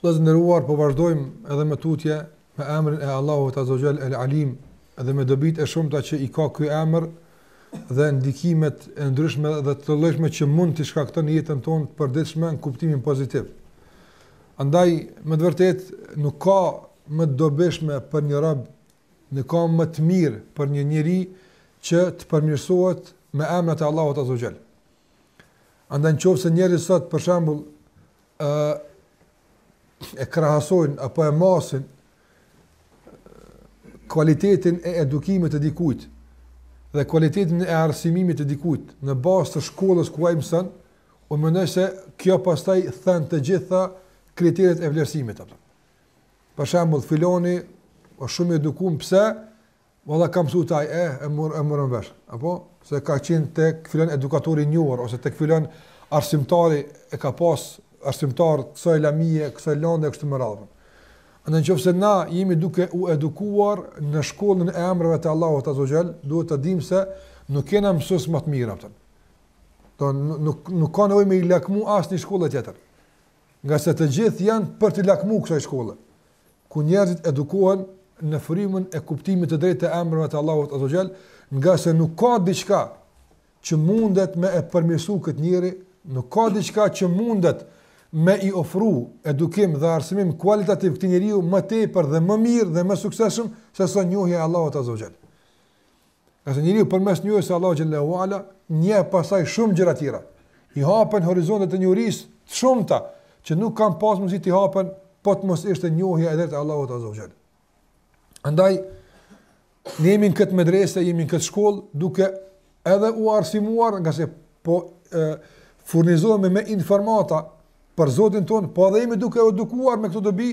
Vëllezër të nderuar, po vazhdojmë edhe më tutje me emrin e Allahut Azza wa Jall El-Alim dhe me dobitë e shumta që i ka ky emër dhe ndikimet e ndryshme dhe të llojshme që mund të shkakton në jetën tonë të përditshme në kuptimin pozitiv. Andaj, me të vërtetë nuk ka më të dobishme për një rob, nuk ka më të mirë për një njeri që të përmirësohet me emrat e Allahut Azza wa Jall. Andaj nëse njerëzit sot për shembull e krahasojnë apo e masin kualitetin e edukimit të dikujt dhe kualitetin e arsimimit të dikujt në bazë të shkollës ku ai mëson, unë mendoj se kjo pastaj then të gjitha kriteret e vlerësimit apo. Për shembull, filani është shumë i edukuar pse Valla ka mësu te ai, e, e morëm, e morëm vesh, apo, se ka qenë tek filan edukatori i njohur, ose tek filan arsimtari, e ka pas arsimtar të kësaj lamije, kësaj lande, e kështu me radhë. Në qoftë se na jemi duke u edukuar në shkollën e emrave të Allahut Azza Jall, duhet ta dimë se nuk kena mësues më të mirë atë. Do nuk nuk ka nevojë me i lakmu asnjë shkollë tjetër. Ngase të gjithë janë për të lakmu kësaj shkolle. ku njerëzit edukohen në frymën e kuptimit të drejtë të emrave të Allahut Azza wa Jall, ngase nuk ka diçka që mundet me e përmirësu këtë njeri, nuk ka diçka që mundet me i ofru edukim dhe arsimim kualitativ këtij njeriu më tepër dhe më mirë dhe më sukseshëm sesa njohja e Allahut Azza wa Jall. Ngase njeriu përmes njohjes së Allahut Xhele ue Ala, njeh pastaj shumë gjëra tjera. I hapen horizontet e njohurisë të shumta, që nuk kanë pas mundësi të hapen, po të mos ishte njohja e drejtë e Allahut Azza wa Jall. Andaj, ne jemi në këtë medrese, jemi në këtë shkollë, duke edhe u arsimuar, ngase po e, furnizohemi me informata për Zotin tonë, po edhe jemi duke u edukuar me këto dobi,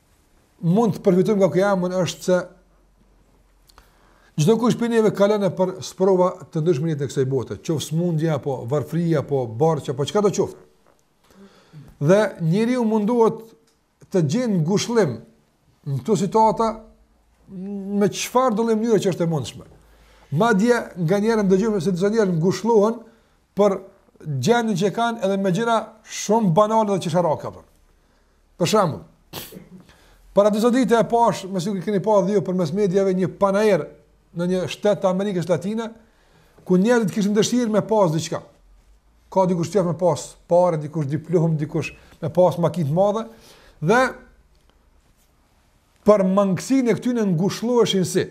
mund të përfitojmë nga ky emër është se çdokush prej neve kalon nëpër sprova të ndryshme në jetën e kësaj bote, qoftë sëmundja apo varfëria apo barçi apo çkado qoftë. Dhe njeriu mundohet të gjejë ngushëllim në këto situata me çfarëdo mënyre që është e mundshme. Madje nganjëherë ndëgjojmë se disa njerëz ngushëllohen për gjendjen që kanë edhe me gjëra shumë banale dhe qesharake apo. Për shembull, para disa ditëve e pashë, me siguri e keni pa edhe ju përmes mediave një panair në një shtet të Amerikës Latine ku njerëzit kishin dëshirë me pas diçka. Ka dikush tjetër me pas pare, dikush diplomë, dikush me pas makinë të madhe dhe për mangësinë e këtyre ngushëlloheshin si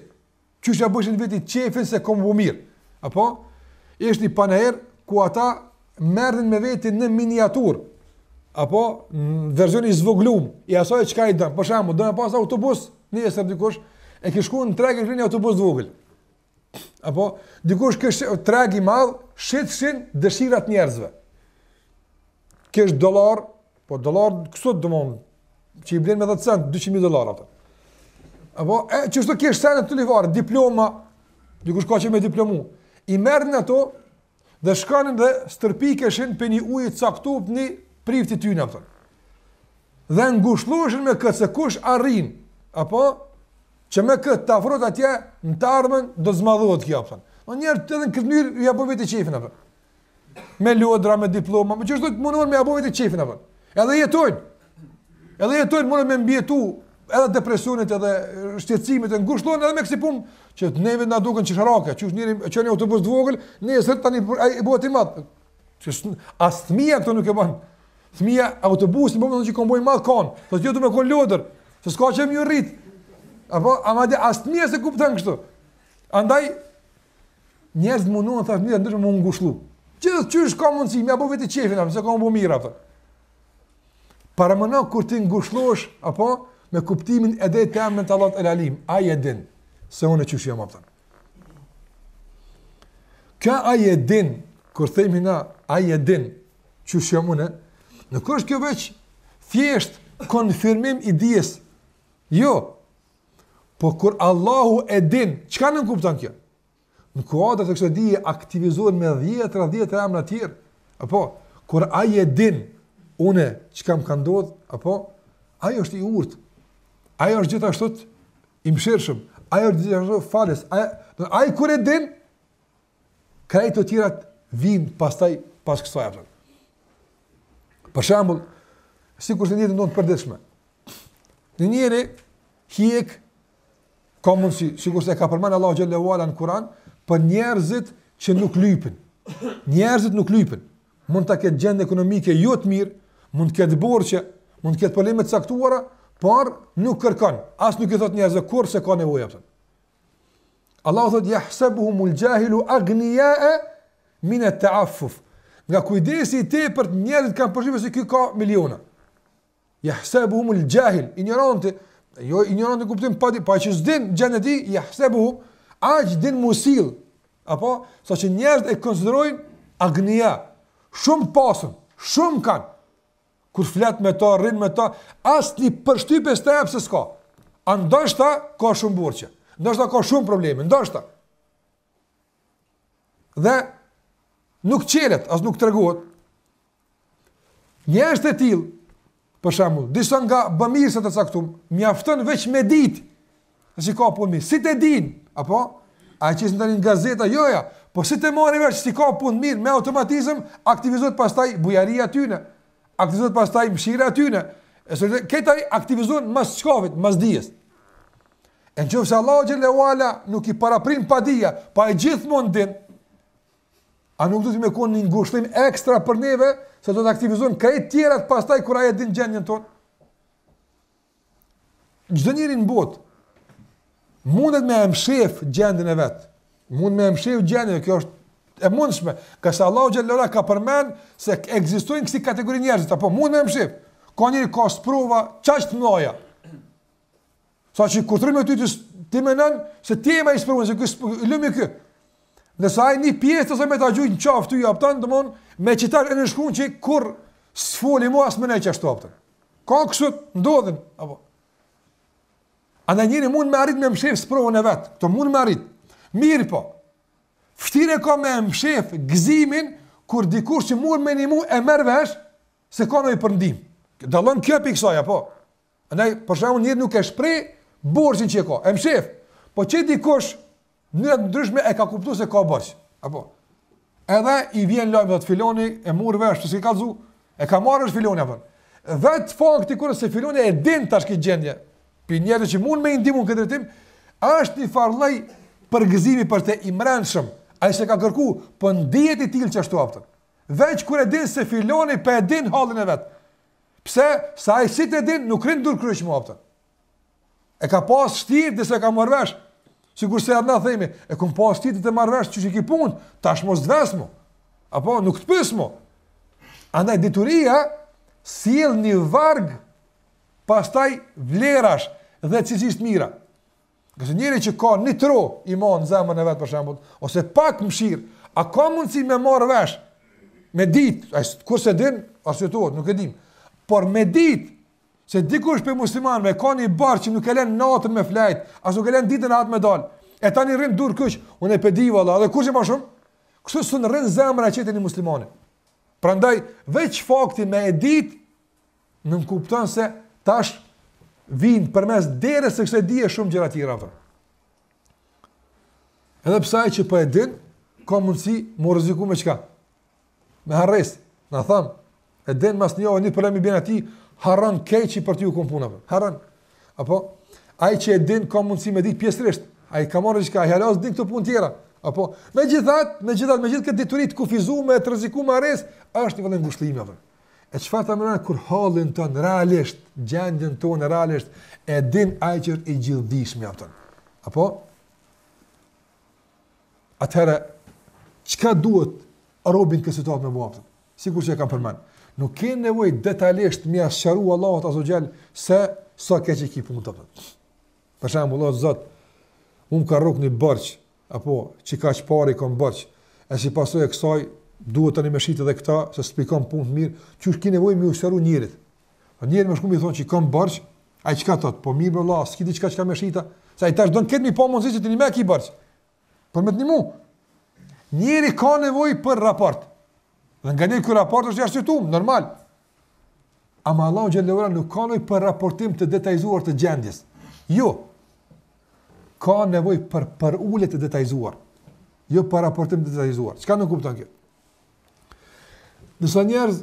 Qysh ja bëjshin veti qefin se ka m'u bo mirë. Apo? Ishte një panair ku ata merrshin me veti në miniaturë. Apo? Në verzion i zvoglum i asaj çka e don. Për shembull, do me pas autobus. Nesër dikush e ke shku në treg e ki një autobus t'vogël. Apo? Dikush ke treg i madh. Shitshin dëshirat njerëzve. Kesh dollar, po dollar kështu domethonë, që i blen me 10 cent, 200.000 dollar ato. Apo, e, që është të kesh sene turlifarë, diploma, dikush ka qef me diplomu, i merrnin ato, dhe shkonin dhe stërpikeshin për një ujë t'caktum prej një prifti aty në pëtën. Dhe ngushlloheshin me këtë se kush arrin, apo, që me këtë të afrohet atje, në të ardhmen, do zmadhohet kjo a kupton. Njerëzit edhe në këtë mënyrë, ja bo veti qefin, apo. me lodra, me diploma, me qysh do mundohen me ja bo veti qefin, a kupton. Edhe jetojnë. Edhe jetojnë, mundohen me mbijetu edhe depresionit edhe shqetësimit e ngushllohen edhe me kësi punë që neve na duken qesharake, qysh njeri çon një autobus të vogël, nesër tani ai bëhet i madh. Që as fëmia këtë nuk e bën. Fëmia autobusi s'mendon që ka m'u bo i madh kon, do të jetë me kon lodër, se s'ka qysh m'u rrit. Apo ama dhe as fëmia s'e kupton kështu. Andaj Njerëzit mundohen thashë mënyra t'ndryshme me u ngushllu. Gjithqysh ka mundësi, me ja bo veti qefin, apo se ka m'u bo mirë atë. Paramendoni kur ti ngushllohesh, apo me kuptimin edhe të emnit të Allahut El Alim, ai e din se unë çysh jam atë. Kur ai e din kur themi na ai e din çysh jam unë, nuk është kjo veç thjesht konfirmim i dijes. Jo, Po kur Allahu e din, çka nënkupton kjo? Në kuadër të kësaj dije aktivizohen me dhjetra, dhjetra emra të tjerë. Apo kur ai e din unë çka më ka ndodhur, apo ai është i urtë. Ai është gjithashtu i mëshirshëm. Ai është gjithashtu falës. Ai do ai kur e din krejt të tjerat vin pastaj pas kësaj apo. Për shembull, sikur në jetën tonë të përditshme, Një njeri, hjek, ka mundësi, sikurse e ka përmend Allahu Xhele ue ala në Kuran, për njerëzit që nuk lypin. Njerëzit nuk lypin. Mund të ketë gjendje ekonomike jo të mirë, mund të ketë borxhe, mund të ketë probleme t'caktuara, por nuk kërkon, as nuk i thot njerëzve kurrë se ka nevojë atë. Allahu thot yahsabuhumul jahilu aghniya min at-ta'affuf. Nga kujdesi i tepërt njerëzit kanë përshtypjen se ky ka miliona. Yahsabuhum al-jahil, injoranti, jo injoranti në kuptim po po që s'din gjendën e tij, yahsabuhum aq din musil. Apo, sa që njerëzit e konsiderojnë aghnija, shumë pasun, shumë kanë. Kur flet me ta, rrin me ta, asnjë përshtypje s'ta jep se s'ka. A ndoshta ka shumë borxhe. Ndoshta ka shumë probleme, ndoshta. Dhe nuk çelet, as nuk tregohet. Njerëz të tillë, për shembull, disa nga bamirësat e caktum, mjafton veç me ditë se si ki punën, si ta din, apo a ç'e nxon në gazeta, jo ja, po si ta marrë vesh si e ka punën mirë me automatizëm, aktivizohet pastaj bujaria tyne. Aktivizohet pastaj mshira tyne. E këta aktivizohen mas çkafit, mas dijes. E në qoftë se Allahu xhel-le ue ala nuk i paraprin po dija, po e gjithë mund e din, a nuk duhet me konë një ngushllim ekstra për neve, se do të aktivizohen krejt tjerat pastaj kur e din gjendjen tonë? Çdo njeri në botë, mundet me e mshef gjendjen e vet, mund me e mshef gjendjen e kjo është e mundshme, ka se Allahu xhel-le ue ala ka përmend se ekzistojnë kësi kategori njerëzish, apo mund me e mshef, ka njeri ka sprova qaq të mdhaja, Saqë kur të rrin me ty ti menon se ti je ma i sprovum, se kës lëmi kë. Nëse ai një pjesë të saj me ta gjujt në qafë ty jap tan, domon me qit në shkruan që kur sfoli mua as më ne çashtu aftën. Ka kështu ndodhin apo. Ani njeri mund me arrit me mshef sprovën e vet, të mund me arrit. Mirëpo vështirë e ka me mshef gëzimin kur dikush që mund me i ndihmu e merr vesh se ka në i përndim. Dallon kjo pikësaj, apo? Andaj, për shembull, njeri nuk e shpreh borxhin që e ka. E mshef. Po qe dikush ndryshe e ka kuptuar se ka borxh. Apo. Edhe i vjen lajmi vallahi filoni e mur vesh, të ka zu, e ka marrë vesh filoni apo. Vet fakti veç se filoni e din tash këtë gjendje. Për njerëz që mund me i ndihmu në këtë drejtim, është një farë lloj përgëzimi për të i mrendshëm. Ai s'e ka kërku, po ndihet i tillë çashtu aftë. Veç kur e din se filoni po e din hallin e vet. Pse? Se ai si ta din nuk rin durkryq ma aftër. E ka pas shtir deri sa ka marr vesh. Sikur se na themi, e kum pas shtir deri te marr vesh qi ki punë, tash mos dvet mo. Apo nuk të pys mo. Andaj dituria sjell një varg pastaj vlerash dhe cilësish të mira. Nëse njeri që ka një trohë iman në zemrën e vet për shembull, ose pak mëshirë, a ka mundësi me marrë vesh, me ditë, a kur s'e din, arsyetohet, nuk e dim, por me ditë, se dikush prej muslimanëve ka një barrë që nuk e len natën me flajt, as nuk e len ditën atë me dalë, e tani rrin durkryq, unë s'pe di vallahi, dhe kur që ma shumë, kështu s'i rrin zemra e qetë një muslimani. Prandaj, veç fakti me e ditë, Nënkupton se tash vijnë përmes derës së kësaj dije shumë gjëra të tjera ato. Edhe pse ai që po e din, ka mundësi m'u rreziku me çka? Me harresë, na thon, e din mas një një problem i bjen atij, harron keq për t'u kompuna. Harron. Apo ai që e din ka mundësi me ditë pjesërisht. Ai ka marrë diçka, ai hala s'i din këto punë tjera. Apo megjithatë, megjithatë me gjithë këtë dituri t'kufizuar me të rrezikuar harresë, është një vëllë ngushëllimi apo. E çfarë të mëronë kur hallin tonë realisht, gjendjen tonë realisht, e din ai që është i gjithëdijshëm me aftën. Apo? Atëherë, çka duhet robi n'këtë situatë me më aftën? Sikur që e kam përmend. Nuk ke nevojë detalisht me ja sqaru Allahut azze ve xhel se sa so keq i ki punët përmenë. Për shembull, o Zot, unë kam rrok një borç, apo qe kaq pare i kam borç, e si pasojë e kësaj duhet tani me shit edhe këta, se s'i kom punët mirë, çu ki nevojë me ja shtru njerit. Po njeri me shku me i thonë që kam borç, ai çka thot, po mirë valla, s'ki diçka çka me shit a, se ai tash don këtë me pa mundësi që ti më ki borç. Për me të ndihmu. Njeri ka nevojë për raport. Dhe nganjëherë raport është jashtë normal. Ama Allahu xhelle ve ala nuk ka nevojë për raportim të detajzuar të gjendjes. Jo. Ka nevojë për përulje të detajzuar. Jo për raportim të detajzuar. Çka nënkupton kjo? Nëse njerëz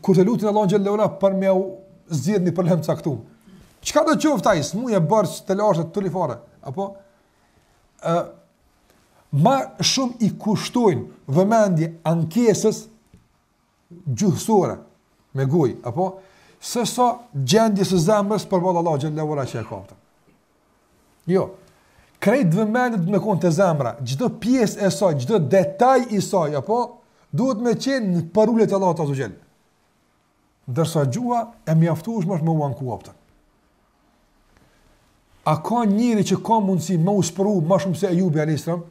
kur të lutin Allahun xhelle ve ala për me u zgjidh një problem t'caktuar. Çkado të qoftë ai, smuje, borç, telashe turlifare, apo ë më shumë i kushtojnë vëmendje ankesës gjuhësore me gojë, apo se sa gjendjes së zemrës përballë Allahut xhelle ve ala që e ka. Jo. Krejt vëmendja duhet me kon te zemra, çdo pjesë e saj, çdo detaj i saj, apo duhet me qenë në përulje të Allahut azze ve xhel. Ndërsa gjuha e mjaftueshme është me u anku, a kupton. A ka njeri që ka mundësi me u sprovu më shumë se Ejubi alejhi selam?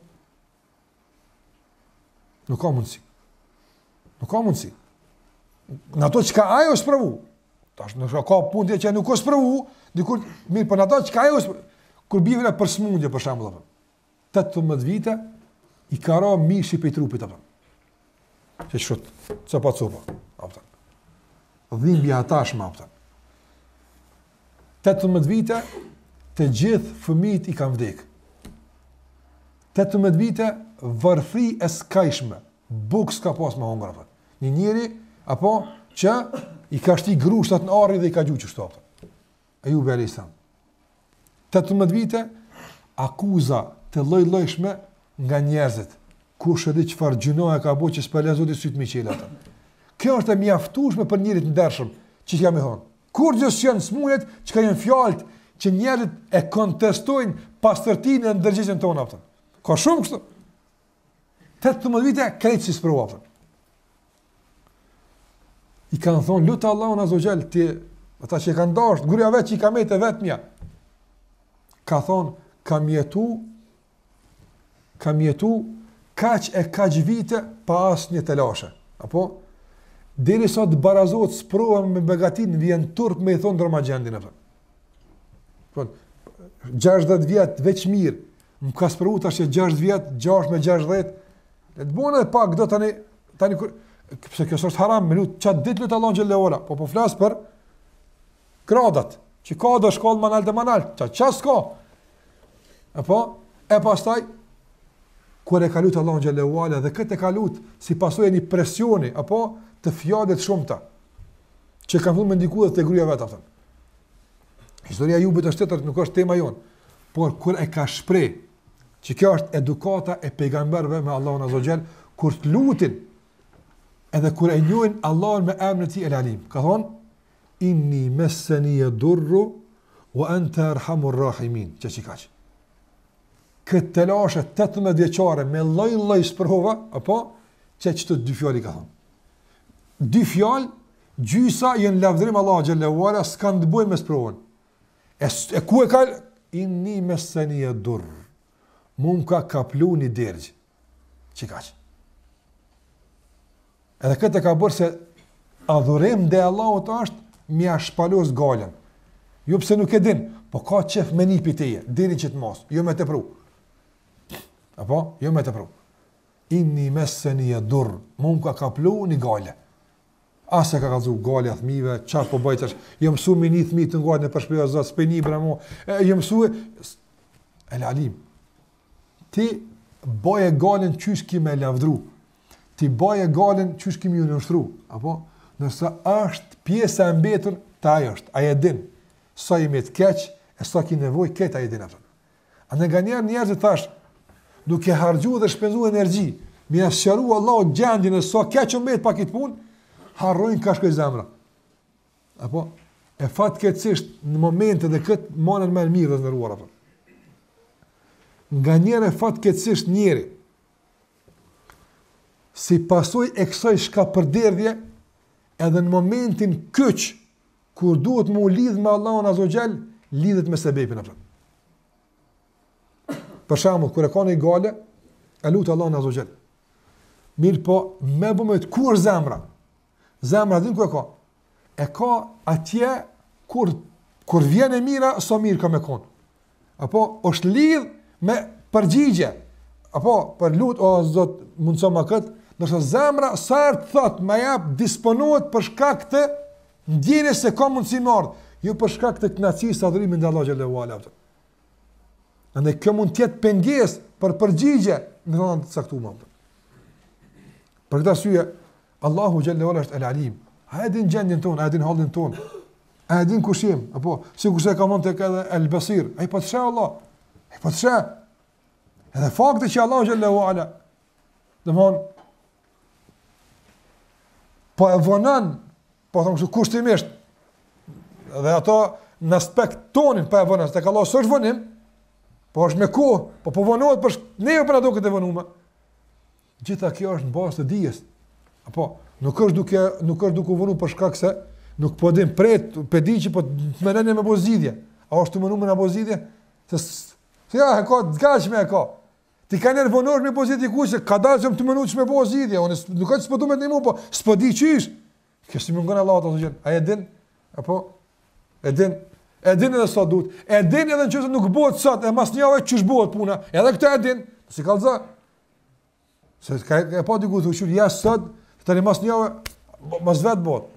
Nuk ka mundësi. Nuk ka mundësi. Në ato çka ai është sprovu. Tash ndoshta ka punë edhe që nuk është sprovu, dikur, mirëpo po në ato çka ai është sprovu. Kur bie fjala për smundje, për shembull, tetëmdhetë vite, i ka ra mishi prej trupit, apo. Qeshtu, copa copa, a kupton. Dhimbja atash ma, a kupton. 18 vite, të gjithë fëmit i kan vdekë. 18 vite, varfri e skajshme, bukë s'ka pas me hongër, a kupton. Një njeri, apo, që i ka shti grushtat në ari dhe i ka gjujt qashtu, a kupton. Ejubi a.s. 18 vite, akuza të llojllojshme nga njerëzit. Kush e di çfarë gjynahi ka bo që s'pe le Zoti sytë me i çelë ata. Kjo është e mjaftushme për njeri të ndershëm që që jam, i thonë. Kurgjë s'janë smunet çka janë fjalët që njerëzit e kontestojnë pastërtinë e ndërgjegjen tande Ka shumë kështu. 18 vite, krejtë si sprova I kanë thonë, lutë Allahun azza ve xhel, ti, ata që i kanë dashtë, gruja e vet që i ka metë e vetëmja. Ka thonë, kam jetu, kam jetu, kaq e kaq vite, pa asnjë telashe. Apo? Derisa të barazohet sprova me begatinë, vjen turp me i thonë ndrroma gjendjen. Apo? 60 vjetë, veç mirë, Më ka sprovu tash që 6 vjet, 6 me 60. Le të bëna pak do tani tani kur pse kjo është haram, me lut çat ditë lut Allahun xhelle ve ala, po po flas për gradat, që ka do shkollë më nalt e më nalt, ça ça s'ka. Apo e pastaj kur e ka lut Allahun xhelle ve ala dhe këtë e ka lut si pasojë e një presioni apo të fjalëve të shumta që kanë vënë ndikuar te gruaja e vet atë. Historia e Ejubit është tjetër, nuk është tema jonë. Por kur e ka shpreh që kjo është edukata e pejgamberëve me Allahun Azza wa Jall, kur të lutin edhe kur e njohin Allahun me emrin e Tij El Alim. Ka thonë inni messeniye durru wa anta arhamur rahimin. Qe qikaq. Këtë telashe 18 vjeçare me lloj lloj sprova, apo qe qito dy fjalë ka thonë. Dy fjalë gjysa janë lavdërim Allahu Xhelle ve Ala, s'kanë të bëjnë me sprovën. E, e ku e ka inni messenije durr. Mu më ka kaplu një dert. Qikaq? Edhe këtë e ka bërë se adhurim ndaj Allahut është me ia shpalos gajlen. Jo pse nuk e din, po ka qef me ni prej teje, deri që të mos, jo me të pru. Apo? Jo me të pru. Inni messenije durr. Mu më ka kaplu një gajle. As s'e ka kallxu gajlen a fëmijëve, çfarë po bëj tash? Jo mësu me një fëmijë të ngajë në përshpëri o zot, s'pe nin bre mo. E jo mësu El Alim. Ti bëje gajlen qysh ki me lavdru. Ti bëje gajlen qysh ki m'u nënshtru, apo? Nëse është pjesa e mbetur, ta ajo është. Ai e din sa ki met keq e sa ki nevojë këta e din atë. Edhe nganjëherë njerëzit thash, duke harxhu dhe shpenzu energji, me ia sqaru Allahut gjendjen e sa keq kom mbetë pa qit punë, harrojnë ka shkon zemra. Apo, e fatkeqësisht në momentet e këtij Ramazani, e, të nderuar. Apo. Nganjëherë e fatkeqësisht njeri, si pasojë e kësaj shkapërderdhje, edhe në momentin kyç, Kur duhet me u lidh me Allahun Azza Jall, lidhet me sebepin apo. Për shembull, kur e ka një gajle, e lut Allahun Azza Jall. Mirëpo, me të vërtetë ku është zemra? Zemra din ku e ka? E ka atje kur kur vjen e mira, sa mirë ka me kon. Apo është lidh me përgjigje. Apo pe lut o Zot mundsoma kët, ndoshta zemra sa të thot ma jep disponohet për shkak të ndjenës se ka mundësi me ardh, jo për shkak të kënaqësisë së adhurimit ndaj Allahut xhele ue ala. Andaj kjo mund të jetë pengesë për përgjigje, në raste të caktuar. Për këtë arsye, Allahu xhele ue ala është el-alim. Ai din gjendjen tonë, ai din hallin tonë. Ai din kush jemi, apo sikurse e ka përmend edhe el-basir. Ai po të sheh Allah. Ai po të sheh. Edhe fakti që Allahu xhele ue ala domthon po e vonon, po thonë kështu kushtimisht. Edhe ato në aspekt tonin po e vonon, tek Allah s'është vonim. Po është me kohë, po po vonohet për ne apo na duket e vonuar. Gjitha kjo është në bazë të dijes. Apo, nuk është duke, nuk është duke vonu për shkak se nuk po din pret, pe din që po të vonon me përgjigje. A është të vonume në përgjigje? Se ai e ka, të gatshme e ka. Ti ka njerëz vonon me përgjigje se, ka dalë që më të më nuqë me përgjigje, unë nuk është s'po du me të ndihmu, po s'po di qysh. Kurse Allahu të gjitha, a e din? Apo, e din, e din edhe sa duhet, e din edhe nëse nuk bëhet sot, e mas njave çka bëhet puna, edhe këta e din, si kallza, Se ka i paditur të qyr ja sot, tani mas një jave mas viti bëhet.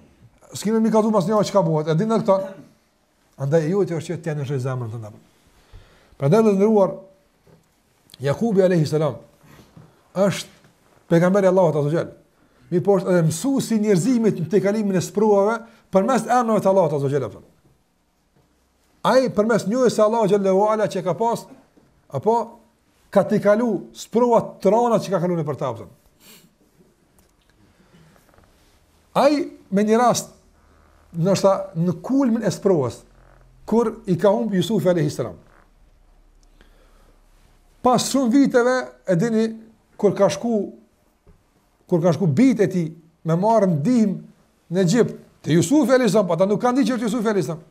S'ke me i kallzu mas një jave çka bëhet. E din këto? Andaj ju ti është ti duhet që zemrën të ndapë. Prandaj të ndëruar Jakubi alayhi salam është pejgamberi i Allahut azza xhel. Mirëpo është edhe mësuesi i njerëzimit në tejkalimin e sprovave përmes emrave të Allahut azza xhel. Ai përmes njohjes së Allahut xhele ue ala që ka pas apo ka tejkalu sprova të rënda që ka kalu nëpër ta. Ai me një rast ndoshta në kulmin e sprovës kur i ka humb Yusuf alayhis salam. Pas shumë viteve e dini kur ka shku kur ka shku bijtë e tij me marrë ndihmë Në Egjipt, te Jusufi alayhis salam, ata nuk kanë ditë që është Jusufi alayhis salam.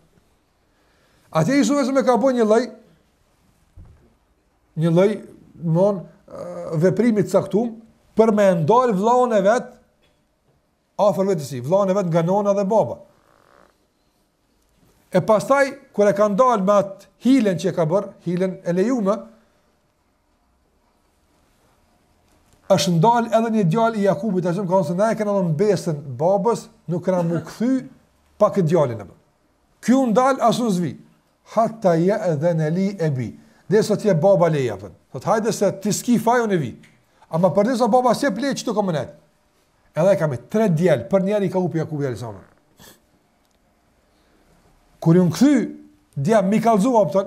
Atje Jusufi alayhis salam ka bo një lloj një lloj mon veprimi të caktuar për me ndal vllaun e vet afër vetes, vllaun e vet nga nona dhe baba. E pastaj kur e ka ndalë me atë hilen që e ka bërë, hilen e lejume, është ndalë edhe një djalë i Jakubit, a shumë ka thënë se, na ia kena dhënë besën babës, nuk kena mu kthy, pa këtë djalin apo. Ky u ndal, as unë s'vi, hatta je'dhene li ebi, derisa t'jep baba leje, po thotë, hajde se ti s'ki faj, unë vi, ama përderisa baba s'jep leje, këtu kam me nejt. Edhe e kam e tre djalë, përnjëherë i ka hup Jakubit alejhi selam. Kur janë kthy, te ai me i kallzu, po,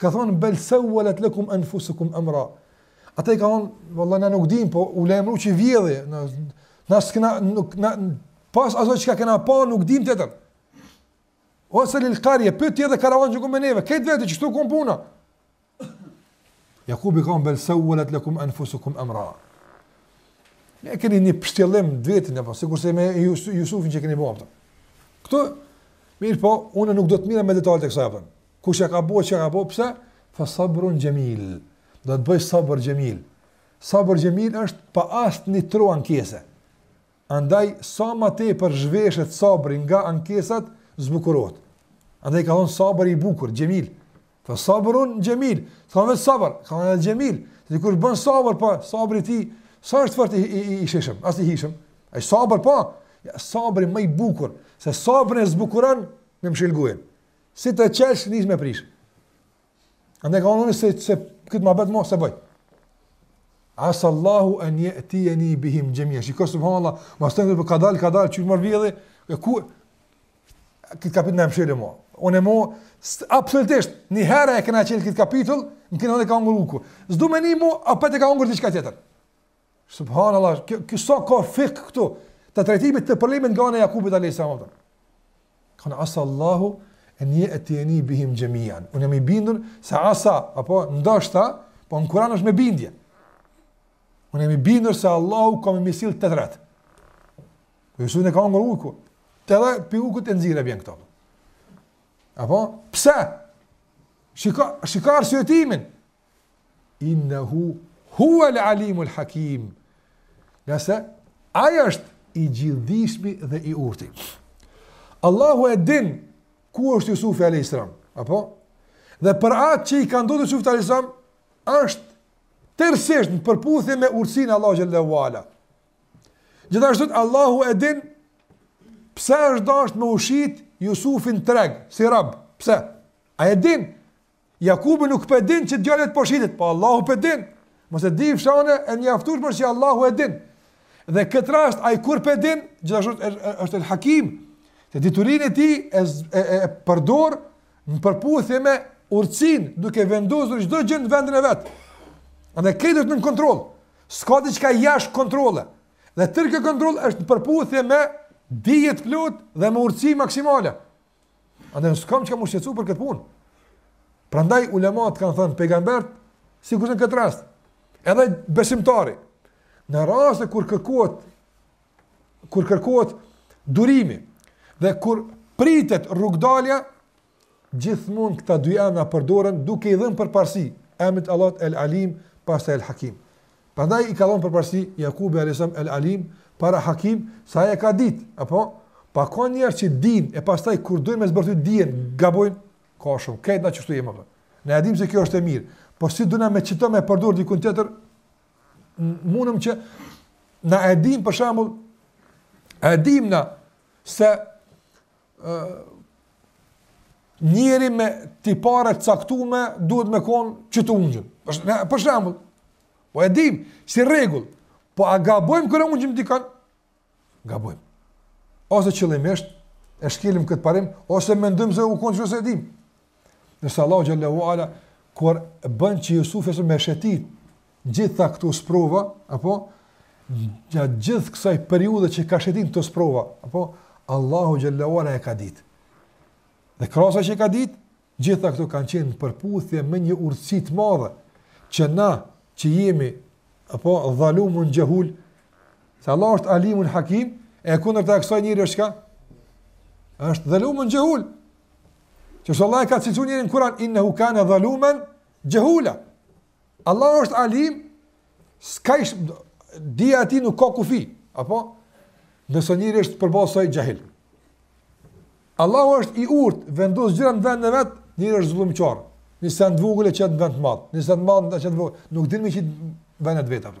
Ka thonë, bel seuelet lekum enfusukum emra. Ata i ka thonë, vallahi, na nuk dim, po u lajmëru që e vjedh. Na, na s'kena, nuk, na, pos asaj çka kena pa, nuk dim tjetër. Ues'elil karje, pyeteni edhe karavan që kon me neve. Krejt vetë, qeshtu u kon puna. Jakubi ka thënë bel sawalat lakum anfusukum amra. E keni një pështjellim të vetin apo sikurse me Jusufin që keni bërë këtu. Mirëpo, unë nuk do të merrem me detajet e kësaj apo. Kush e ka bo, çka ka bo, pse? Fa sabrun jamil. Do të bëj sabër jamil. Sabër jamil është pa asnjë trohë ankese. Andaj sa më tepër zhveshet sabri nga ankesat, zbukurohet. Andaj ka thënë sabri i bukur, xhemil. Fa sabrun xhemil, s'ka thënë veç sabër, ka thënë edhe xhemil. Dhe kush bën sabër pa po, sabri i tij s'është fort i i, i, i shijshëm, as i hijshëm. Ai sabër pa, po, ja, sabri më i bukur, se sabrin e zbukuron me mshel gojën. Si ta çelsh nis me prish. A ne ka unë se, se këtë ma bëtë, ma s'e bëj. Asallahu en je'tijeni bihim xhemia. Shiko, subhanallah, ma së të një kadalë, kadalë, që më vjedhe, e ku, këtë kapitull emshire ma. Unë e mo, absolutisht, një herë e kena çelë këtë kapitull, m'keni thënë e ka ngrën uku. S'du me ni ma, apet e ka ngrën diçka tjetër. Subhanallah, kjo sa ka fik këtu, të trajtimit të problemit nga ana e Jakubit alayhis salam. Ka thënë asallahu an yatini bihim jamian. Unë jam i bindur se, asa apo ndoshta, po në Kur'an është me bindje. Unë jam i bindur se Allahu ka me m'i sjell të tretë. Po Jusufin e ka ngrën uku. Edhe pi ukut e nxjerr, e bjen këtu. Apo pse? Shiko, shiko arsyetimin. Innehu huel alimul hakim. Ngase ai është i gjithdishmi dhe i urti. Allahu e din ku është Jusufi a.s. Apo? Dhe për atë që i ka ndodhë Jusufit a.s. është tërsisht në përputhje me urtësinë e Allahut xhelle ue ala. Gjithashtu Allahu e din pse është dashtë me u shit Jusufi n'treg, si rob. Pse? A e din? Jakubi nuk pe din që djali po shitet, po Allahu pe din. Mos e di fshane e mjaftueshme që Allahu e din. Dhe në këtë rast ai kur pe din, gjithashtu është është el Hakim. Dhe diturinë e tij e, e, e, e përdor në përputhje me urtësinë, duke vendosur çdo gjë në vendin e vet. Andaj krejt është në kontroll. S'ka diçka jashtë kontrolle. Dhe tërë kjo kontroll është në përputhje me dije të plotë dhe me urtësi maksimale. Andaj unë s'kam çka me u shqetësu për këtë punë. Prandaj ulemat kanë thënë pejgamberët, sikur në këtë rast, edhe besimtari, në raste kur kërkohet kur kërkohet durimi dhe kur pritet rrugdalja, gjithmonë këta dy emra përdoren duke i dhënë përparësi emrit t'Allahut El Alim pastaj El Hakim. Prandaj i ka dhënë përparësi Jakubi alejhi selam el alim para hakim se e ka ditë, apo po ka njerëz që dinë e pastaj kur dojnë me zbatu dijen, gabojnë, ka shumë, krejt na qështu jemi, ne e dimë se kjo është e mirë, po si duna me qëto me përdor dikun tjetër, mundëm që na e dimë për shembull, e dimë na se ë njeri me tipare të caktume duhet me kon që të ungjëm. Është për shembull. Po e dimë si rregull. Po a gabojmë kur ungjëm dikon? Gabojmë. Ose qëllimisht e shkelim këtë parim ose mendojmë se u kon ose s'e dimë. Ndërsa Allah xhele ue ala, kur bën që Jusufi së me shetit, gjitha këto sprova, apo, gjatë gjithë kësaj periude që ka shetit të sprova, apo, Allahu xhele ue ala e ka ditë. Dhe krahas asaj që e ka ditë, gjitha këto kanë qenë në përputhje me një urtësi të madhe, që na që jemi, apo, dhalumun xhehul, se Allah është alimun hakim, e kundërta e kësaj njeri është ka, është dhalumun xhehul, Që se Allah e ka cilësu njerin në Kuran, innehu kane dhalumen xhehula. Allah është alim, s'ka ish, dija e tij nuk ka kufi, apo? Ndërsa njeri është përballë saj xhahil. Allah është i urtë, vendos gjërat në vendin e vet, njeri është zullumqar. Një send të vogël e qet në vend të madh, një send të madh e qet në të vogël, nuk din me i qit në vend të vet, apo?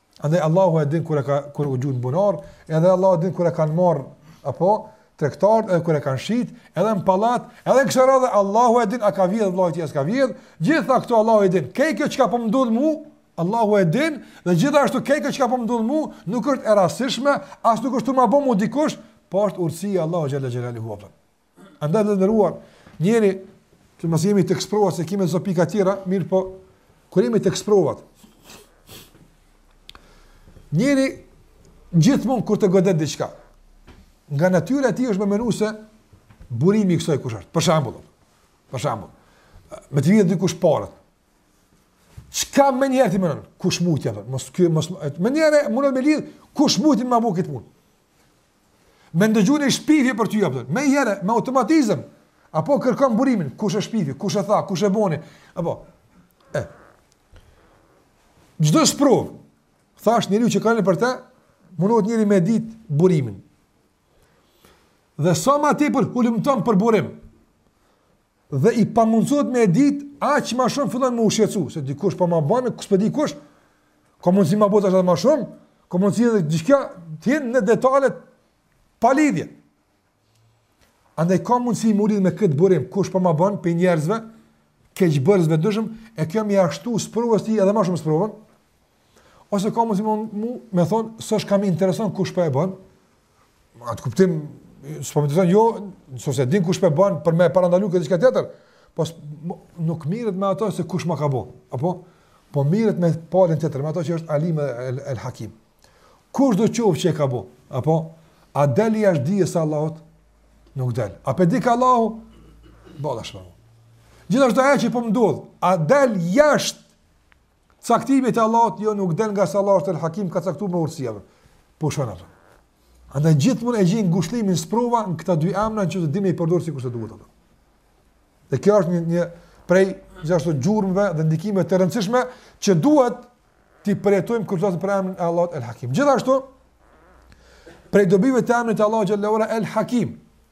Andaj Allahu e din kur e ka kur u gjujt në bunar, edhe Allahu e din kur e kanë marr apo tregtarët edhe kur e kanë shit, edhe në pallat, edhe kësaj radhe Allahu e din a ka vjedh vllai i tij a s'ka vjedh, gjitha këto Allahu e din. Krejt kjo çka po më ndodh mua, Allahu e din, dhe gjithashtu krejt kjo çka po më ndodh mua, nuk është e rastishme, as nuk është të ma bon dikush, po është urtësia e Allahut xhele xhelaluhu. Andaj të nderuar, njeri, që mos jemi tek sprovat, se kemi disa pika tjera, mirëpo, kur jemi tek sprovat, njeri, gjithmonë kur të godet diçka, nga natyra e tij është me menu se, burimi i kësoj kush është, për shembull, për shembull, me t'i vjedh dikush paret, Çka menjëherë ti menon? Kush mujti? Mos ky mos menjëherë mundet me lidh, kush mujti me bo këtë punë? Me ndëgju një shpifje për ty apo. Menjëherë, me automatizëm. Apo kërkon burimin, kush e shpifi, kush e tha, kush e boni. Apo. E. Çdo sprovë. Thashë njeriu që kalon për të, mundohet njeri me e dit burimin. Dhe sa më tepër hulumton për burim. dhe i pamundësohet me e ditë, aq ma shumë fillon me u shqetsu, se dikush po ma banë, që s'po di kush, ka mundësi ma bo tash edhe ma shumë, ka mundësi edhe gjithçka, të hinë në detale pa lidhje. Andaj ka mundësi me u lidh me këtë burim, kush po ma banë prej njerëzve, keqbërësve dëshëm, e kjo me ia shtu sprovës tij edhe ma shumë sprovën, Ose ka mundësi më mu, me thonë, s'është ka m'intereson kush po e bën, n'atë kuptim, s'po më të thonë, jo, s'e din kush po e bën, për me parandalu diçka tjetër, po, nuk mirret me ato se kush më ka bënë, apo? Po mirret me palën tjetër, me ato që është Alim e El, El Hakim. Kushdo qoftë që e ka bënë, apo? A del jashtë dijes së Allahut? Nuk del. A pe di ka Allahu? Bala shpërë. Gjithashtu ajo që po më ndodh, a del jashtë Caktimit të Allahut jo nuk del ngase Allahu është El Hakim ka caktuar me urtësi apo. Pushon ato. Andaj gjithmonë e gjejnë ngushëllimin në sprova në këta dy emra që të dimë me i përdor sikur të duhet ato. Dhe kjo është një një prej gjithashtu gjurmëve dhe ndikimeve të rëndësishme që duhet t'i përjetojmë kur flasim për emrin e Allahut El Hakim. Gjithashtu prej dobive të emrit të Allahut xhel-le ve ala El Hakim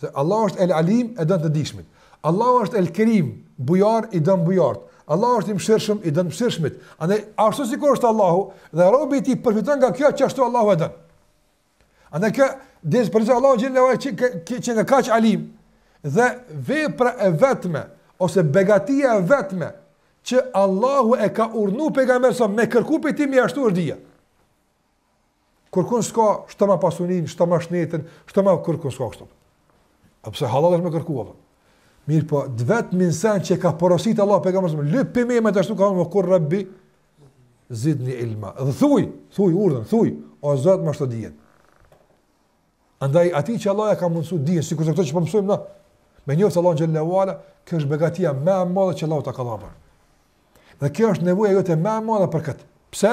Se Allahu është El Alim, i don të dijshmit. Allahu është El Kerim, bujar i don bujart. Allahu është i mëshirshëm, i don mëshirshmit. Andaj ashtu sikur është Allahu dhe robi i tij përfiton nga kjo që ashtu Allahu e don. Andaj kujdes për Allahu që ne që që që nga kaç Alim dhe vepra e vetme ose begatia e vetme që Allahu e ka urdhnu pejgamberin sa me kërku prej tij me ia shtu është dija. Kurrkun s'ka, shtoma pasuninë, shtoma shnetin, shtoma kurrkun s'ka kështu. Edhe pse hallall është me kërku, dhe. Mirëpo, të vetmin sen që ka porosit Allahu pejgamberin, lyp prej meje me ta shtu ka ve kul rabbi, zidni ilma. Dhe thuj, thuj, urdhër, thuj, o Zot më shto dijen. Andaj, atij që Allahu ia ka mundësu dijen, sikurse këto që po mësojmë, po na, me njoft Allahun xhel-le ve ala, kjo është begatia më e madhe që Allahu ta ka dhënë. Dhe kjo është nevoja jote më e madhe për këtë. Pse?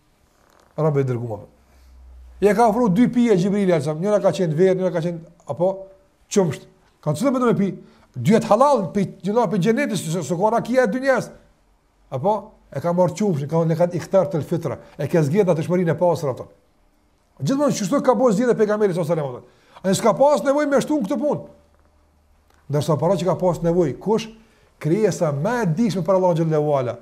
Rabi i dërguar. Ia ka ofruar dy pije Xhibrili alayhis salam, njëra ka qenë verë, njëra ka qenë apo qumësht. Ka thënë cilën don me pi, dyjat hallall, pi dy lloj të xhenetit, se s'ka rakia e dynjasë. Apo e ka marrë qumësht, ka thënë lekad ihtarte el fitra, e ka zgjedhur atë natyrshmërinë e pastër atë. Gjithmonë qështu ka bërë zgjidhje pejgamberi sallallahu alajhi wasallam. Ai s'ka pas nevojë me shtu këtë punë. Ndërsa prapë ka pas nevojë, kush krijesa më e dijshme pas Allahu xhel-le ue ala,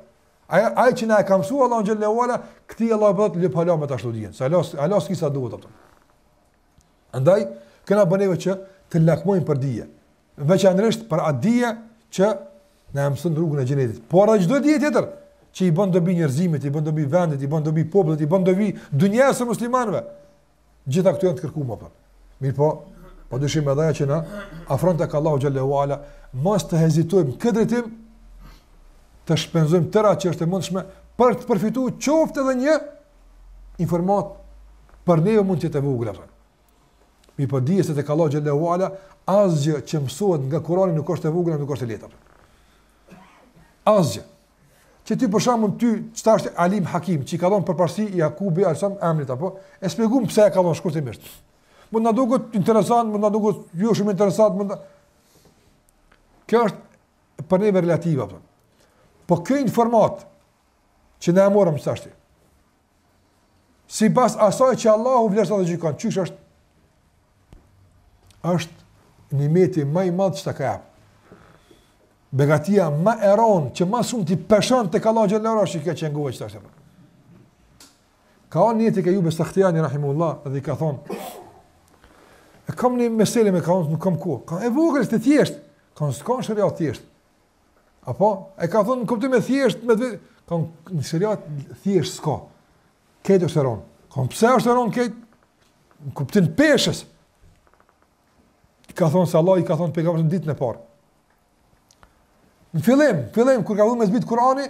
Ai ai që na e ka mësuar Allahu xhel-le ue ala, këtij Allahu i thotë lyp hala me ta shtu dijen. Sa los, hala s'ki sa duhet apo. Andaj kemi nevojë që të lakmojmë për dije. Veçanërisht për atë dije që na mëson rrugën e xhenetit. Por edhe çdo dije tjetër që i bën dobi njerëzimit, i bën dobi vendit, i bën dobi popullit, i bën dobi dunjasë së muslimanëve. Gjitha këto janë të kërkuara apo. Mirëpo, pa dyshim dije ajo që na afron tek Allahu xhel-le ue ala, mos të hezitojmë në këtë drejtim të shpenzojmë tërë atë që është e mundshme për të përfituar qoftë edhe një informatë, për ne mund të jetë e vogël apo. Mirëpo dije se tek Allahu xhel-le ue ala asgjë që mësohet nga Kurani nuk është e vogël, nuk është e lehtë. Asgjë. Që ti për shembull dy: a është Alim Hakim, që i ka dhënë përparësi Jakubi alejhi selam emrit apo e shpjegum pse i ka dhënë shkurtimisht. Mund na duket interesant, mund na duket jo shumë interesant, mund Kjo është për neve relativ apo. Po kjo informatë që ne e morëm çfarë është? sipas asaj që Allahu vlerëson dhe gjykon, qysh është, është nimeti ma i madhë që ta ka japë. Begatia ma e ronë, që ma shumë të peshon tek Allahu xhel-le ue ala, që i ka qenë gove që të është. Ka ardhë njëni te Ejub es-Sihtijani, rahimullah, dhe i ka thonë, e kam një mesele, i ka thonë, nuk kam ku, ka e vogël, të thjeshtë, ka thonë, s'ka në sheriat të thjeshtë, Apo, i ka thonë në kuptim e thjeshtë, me dhe, ka thonë në sheriat thjeshtë s'ka, krejt është e ronë, ka thonë pse është e ronë krejt, në kuptim të peshës, i ka thonë se Allahu i ka thonë pejgamberit në ditën e parë. Në fillim, fillim, kur ka fillu me zbritë Kurani,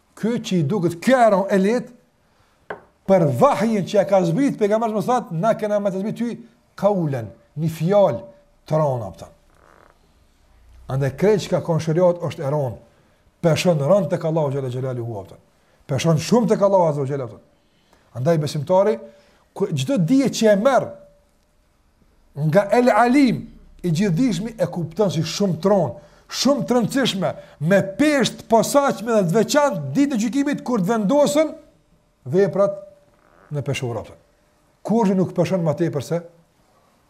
Ky që i duket nganjëherë e lehtë për vahjin që e ka zbrit pejgamberit, i thot na kena me të zbrit ty kaulen një fjalë të ronë apo. Andaj krejt çka ka n'sheriat është e ronë, peshon rënd tek Allahu xhel-le xhelaluhu apo, peshon shumë tek Allahu azze ue xhel-le apo. Andaj besimtari, çdo dije që e merr, Nga El Alim, i gjithdijshmi e kupton si shumë të çmuar, shumë të rëndësishme, me peshë të posaçme dhe të veçantë ditën e gjykimit kur të vendosen veprat në peshore. Kurrë nuk peshon më tepër se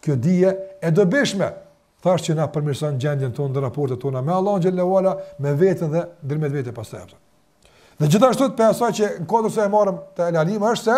kjo dije e dobishme thash që na përmirëson gjendjen tonë në raportet tona me Allahun xhelle ue ala, me veten dhe ndërmjet vetë pastaj. Dhe gjithashtu të pesta që në këtë adresë e marrim te El Alim është se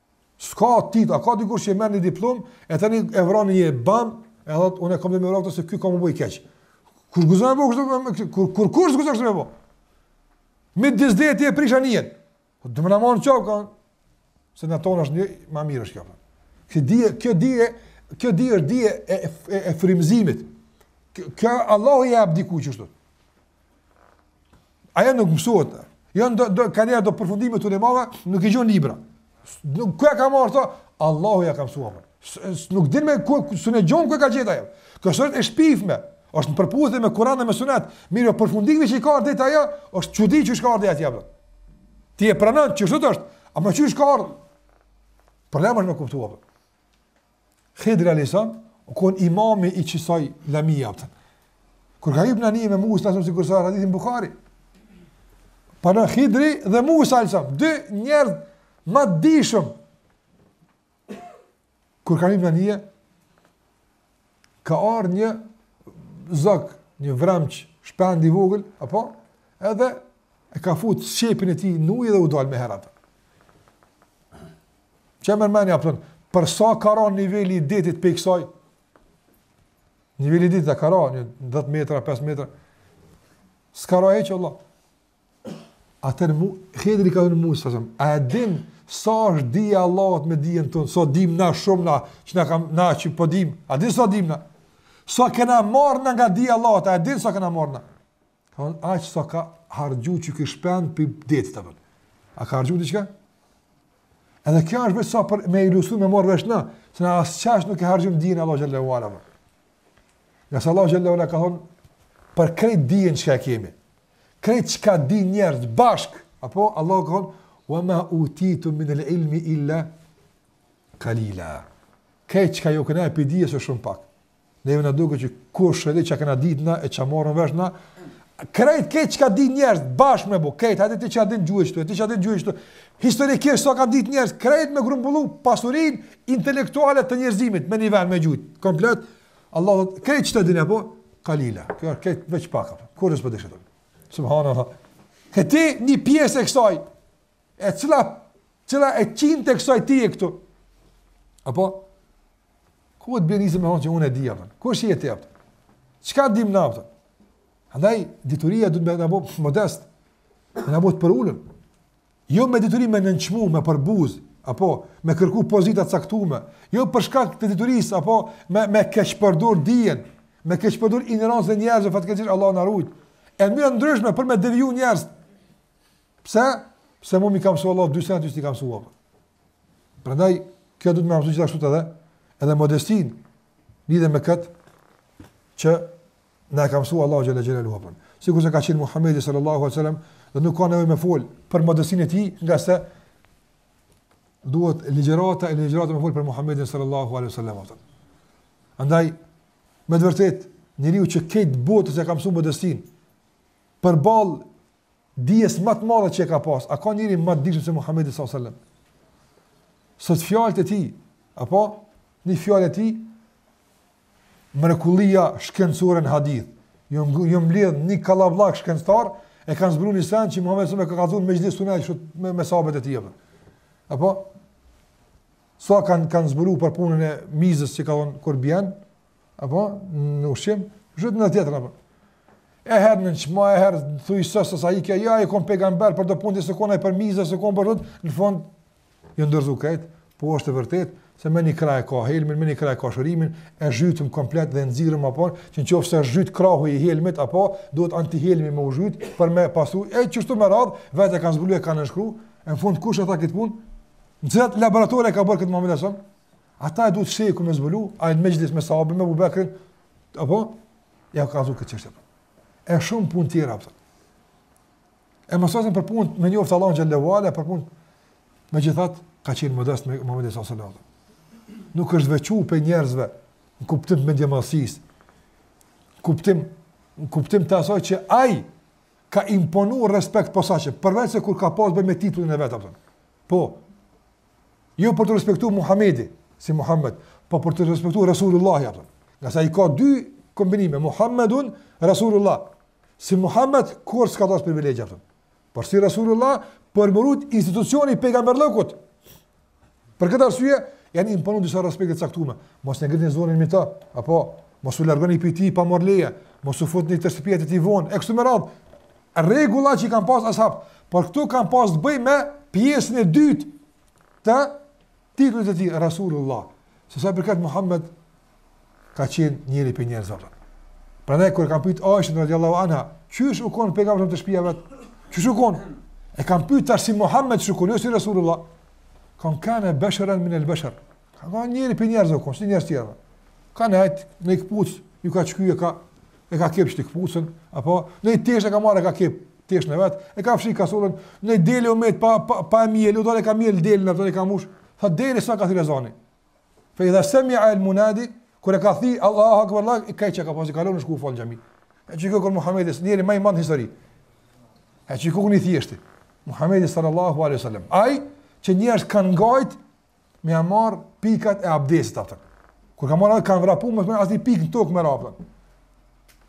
S'ka titull, a ka dikush që merr një diplomë e tani e vret një djalë, e thot unë kam me vra se ky ka me bë keq. Kush guxon apo kështu kur kur kush guxon kështu apo? Me i thënë ti e prish anijen. Po do me na marrë çka u kanë. Se na tonë është një më mirë është kjo. Kjo dije, kjo dije, kjo dije është dije e e, e, e frymëzimit. Kjo Allahu i jep dikujt kështu. Ajo nuk mësohet. Jo, do, do, ka nxjerrë do përfundime të ulemave, nuk i gjen në libra. Nuk, ku e ka marrë këtë? Allahu ia ka mësu apo. Nuk din me, ku, s'e gjen ku e ka gjetë ajo. Kjo s'është e shpifme, është në përputhje me kuran dhe me sunet. Mirë, jo, përfundime qysh ka ardhë te ajo, është çudi qysh ka ardhë atje, apo. Ti e pranon që kështu është, ama qysh ka ardhë. Problem është me kuptu apo. Hidri alejhi selam u kon imami i kësaj lëmie apo. Kur ka hip në anije me Musa alejhi sikurse hadithin Buhari. Pra Hidri dhe Musa alejhi selam, dy njerëz më të dijshëm. Kur ka hip në anije ka ardhur një zog, një vremç, shpend i vogël, apo edhe e ka fut sqepin e tij në ujë dhe u dal menjëherë. Ç'të merr mendja apo për sa ka ra niveli i detit prej kësaj? Niveli i detit ka ra një 10 metra, 5 metra. S'ka ra hiç vallah. Atëherë mu Hidri i ka thënë Musasë. A e din sa është dija e Allahut me dijen tonë, sa dim na shumë na, që na kam na që po dim. A din sa dim na? Sa kena marrë nga dija e Allahut, a din sa kena marrë na? Thonë, aq sa ka harxhu qiky shpend prej detit, apo. A ka harxhu diçka? Edhe kjo është veç sa për me ilustru me marrë vesh na, se na as qaq nuk e harxhojmë dijen e Allahut xhelle ue ala. Ngase Allahu xhelle ue ala ka thonë, për krejt dijen çka kemi, krejt çka dinë njerëzit bashkë, apo Allah ka thonë, wa ma utitu min el ilmi illa kalila. Krejt çka ju është dhënë prej dijes është shumë pak. Neve na duket që kush e di çka kena ditë na e çka marrim vesh na krejt këtë çka dinë njerëzit bashkë me u ba, hajt ti çka din gjuj këtu, ti çka din gjuj këtu. Historikisht sa kanë ditë njerëzit krejt me grumbullu pasurinë intelektuale të njerëzimit në një vend me gjujt. Komplet Allahu krejt çka din apo kalila. Kjo është krejt veç pak apo. Kur është qashtu. Subhanallahu. Ke ti një pjesë e kësaj e cila cila e qinte kësaj ti e këtu. Apo Ku të bjen hise me thonë që unë e di apo? Kush je ti apo? Çka dim na apo? Andaj dituria duhet me na bo modest. Me na bo të përulun. Jo me dituri me nënçmu, me përbuz, apo me kërku pozita të caktume, jo për shkak të diturisë apo me me keqpërdor dijen, me keqpërdor injorancën e njerëzve fatkeqësisht Allahu na rujt. E më ndryshme për me deviju njerëz. Pse? Pse mu m'i ka mësu Allahu dy sene ty s'i ka mësu. Prandaj, kjo duhet me më mësu gjithashtu edhe, edhe modestinë, lidhje me këtë, që na e ka mësu Allahu xhele xhelaluhu apo. Sikurse ka qenë Muhammedi sallallahu alai sallam, dhe nuk ka nevojë me fol për modestinë e tij, ngase duhet ligjërata e ligjërata me fol për Muhammedi sallallahu alai sallam. Andaj, me të vërtetë, njeriu që këtë botë e ka mësu modestinë, përballë dijes më të madhe që e ka pas, a ka njeri më të dijshëm se Muhamedi sallallahu alajhi wasallam? Sot fjalët e tij, apo një fjalë e tij mrekullia shkencore në hadith. Jo jo mbledh një kallabllak shkencëtarë e kanë zbuluar një sen që Muhamedi sallallahu alajhi wasallam e ka kallzu me gjithë sunet kështu me me sahabët e tij apo. Apo sa kanë kanë zbuluar për punën e mizës që ka thonë kur bjen, Apo, në ushqim, zhyteni tjetrën, apo. E herë në qma, e herë në thuj së së sa i kja, ja, i kon pejgamber për do punë, së kona i për mizë, së kona për rëtë, në fund, ju ndërzu këtë, po është e vërtetë, se me një krah ka helmin, me një krah ka shërimin, e zhytim komplet dhe nxjerrim, apo, që në qofë se zhyt krahu i helmit, apo, duhet anti-helmi me u zhyt, për me pasu, e qështu me radhë, vetë e kanë zbulu e kanë shkru, e në fund, kush e tha këtë punë? Në cilat laboratore ka bërë këtë Muhammedi alejhi selam? Ata u dasht shekuj me zbulu, ai në mexhlis me sahabë, me Ebu Bekrin, apo, jau kallzu këtë çështje, e shumë punë tjera, apo. E mos të flasim për punë me njoftë Allahun xhele xhelaluhu, për punë, megjithatë, ka qenë modest Muhammedi alejhi selam. Nuk është veçu prej njerëzve, në kuptim mendjemadhësisë, në kuptim, në kuptim të asaj që ai ka imponu respekt të posaçëm, përveç se kur ka pas të bëjë me titullin e vet, apo. Po, Jo për t'u respektu Muhamedi, si Muhammed, po për t'u respektu Resulullah apo. Ngase ai ka dy kombinime Muhammedun Resulullah. Si Muhammed kurrë s'ka pas privilegje apo. Por si Resulullah për t'u mbrojt institucioni pejgamberllëkut. Për këtë arsye janë imponuar disa respekte të caktuara. Mos e ngreni zonin me ta, apo mos u largoni prej tij pa marrë leje, mos u futni te shtëpiat e tij vonë, e kështu me radhë. rregulla që kanë pas ashabët, por këto kanë pas të bëjë me pjesën e dytë të titullit të tij Rasulullah. Se sa i përket Muhammed ka qenë njeri prej njerëzve apo. Prandaj kur kanë pyet Aishen radhiyallahu anha, qysh u kon pejgamberi te shtëpia e vet? Qysh u kon? E kanë pyet tash si Muhammed qysh u kon, jo si Rasulullah. Thon kana basharan min al-bashar. Ka qenë njeri për njerëzë, apo si njerëz tjerë. Ka nejt, në këpuc, ju ka shky e ka e ka kep vetë këpucën, apo në tesh e ka marrë ka kep teshat vet, e ka fshi kasolën, në dele u mbet pa pa, pa mjelë, u dal e ka mjel delen në atë ka mush. Tha deri sa ka thirr ezani. Fa idha sami'a al-munadi, kur e ka ni Allahu akbar, Allah, i ka çka pas i ka lon, u shku fal n'xhami. E qiky u kon Muhamedi, njeri më i madh n'histori. E qiky u kon i thjeshtë. Muhamedi sallallahu alaihi wasallam. Ai që njerëz kanë ngajt me ia marr pikat e abdestit atij. Kur ka marrë kanë vrapu mos as një pikë në tokë me ra.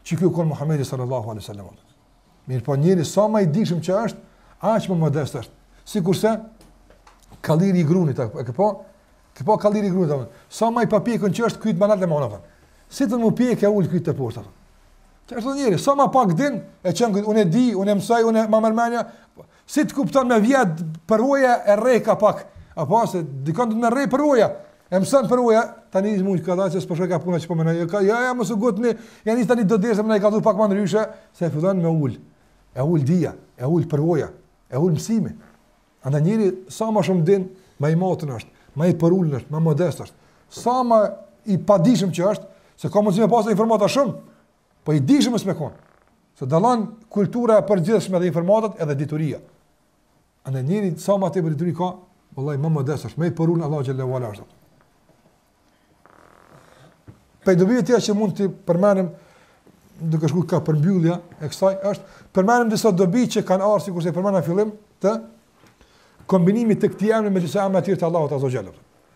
Qiky u kon Muhamedi sallallahu alaihi wasallam. Mirëpo njeri sa më i dijshëm që është, aq më modest është. Sikurse kalliri i grunit apo e ke pa? Ke pa kalliri i grunit apo? Sa më i papjekun që është kryet e man nalt e man. Si të piqet e ul kryet poshtë atë. Çfarëdo njeri, sa më pak din, e çon unë di, unë mësoj, unë më mërmënia. Si të kupton me vjet përvoja e rreh ka pak. Apo se dikon do me rreh përvoja. E mëson përvoja, tani më ka dhënë se s'po ka puna që po më jo ka ja ja mos u ngutni. Ja nis tani do të deshëm ne ka dhënë pak më ndryshe se fillon me ul. E ul dia, e ul përvoja, e ul mësimi. Andaj njeriu sa më shumë din, më i matun është, më i përulun është, më modest është. Sa më i padijshëm që është, se ka mundësi me pas informata shumë, Po i dijshëm mos me kon. Se dallon kultura e përgjithshme dhe informatat edhe dituria. Andaj njeriu sa më tepër dituri ka, vëllai më modest është, më i përun Allahut xhel-le ue ala është. Për dobi tjetër që mund të përmendim duke shkuar ka përmbyllja e kësaj është përmendim disa dobi që kanë ardhur sikurse përmendëm në fillim të kombinimit të këtij emri me disa emra të tjerë të Allahut azza ue xhel.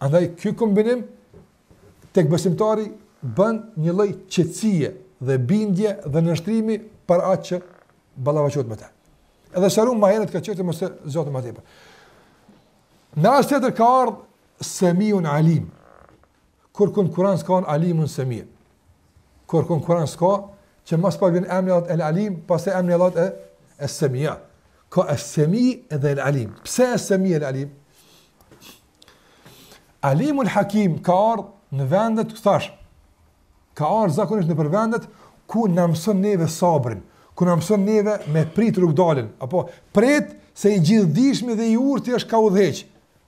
Andaj ky kombinim tek besimtari bën një lloj qetësie dhe bindje dhe nënshtrimi për atë që ballafaqohet me të. Edhe Semiun herë ka ardh më së tepër. Në rast tjetër ka ardhë Semiun Alim, Kurrkun n'Kuran s'ka Alimun Semi. Kurrkun n'Kuran s'ka, që ma s'pari vjen emri Allahut El Alim, pastaj emri Allahut e e Semia. Ka e Semi dhe El Alim. Pse e Semi El Alim? Alimul Hakim ka ardhur në vendet që thashë. Ka ardhur zakonisht nëpër vendet ku na mëson neve sabrin, ku na mëson neve me prit rrugëdaljen, apo prit se i gjithdijshmi dhe i urti është ka udhëheq.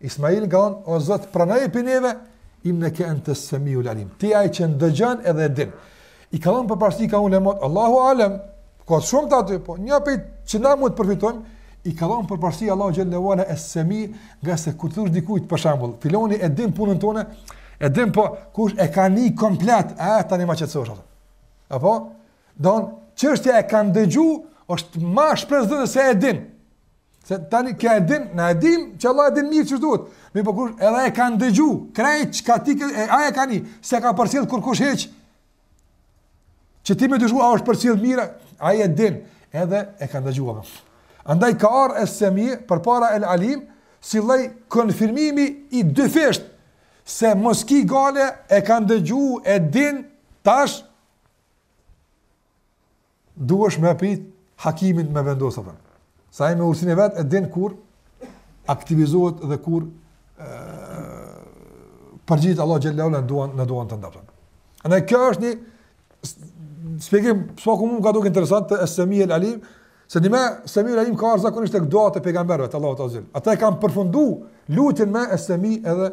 Ismailin, o Zot, pranoje prej neve, inneke entes semiul alim. Ti ai që ndëgjon edhe din. I ka dhënë përparësi thonë ulematë, Allahu alem, ka shumë urtësi aty, po një prej që na mund të përfitojmë, i ka dhënë përparësi Allahu xhel-le ue ala Es Semi, ngase kur t'i thu dikujt, për shambull, filani e din punën tande, e din po kush e ka një komplet, e tani ma qetësohesh, ato. Apo? Don, qështja e ka ndëgju, është ma shpresëdhënëse se e din. Se tani ti e din, na e dim, që Allah e din mirë çka duhet. Mirëpo kur edhe e ka ndëgju, krejt çka ti ke, ja ke thanë, s'e ka përcjell kurkush hiç. Vetë e ka ndëgju, a është përcjell mirë, ai e din, edhe e ka ndëgju. Andaj ka ardh es semi përpara el alim si lloj konfirmimi i dyfisht se mos ki gajle e ka ndëgju e din tash duhesh me prit hakimin me vendos atë. Sa ai me urtësinë e vet e din kur aktivizohet dhe kur përgjigjet Allah xhelle ue ala duanë, duanë tande pra. Andaj kjo është një shpjegim sa ku mun ka duket interesant te Es Semi el Alim, se domethënë Es Semi el Alim ka ardh zakonisht tek duatë e pejgamberëve të Allahut azze ue xhel. Ata e kanë përfunduar lutjen me Es Semi edhe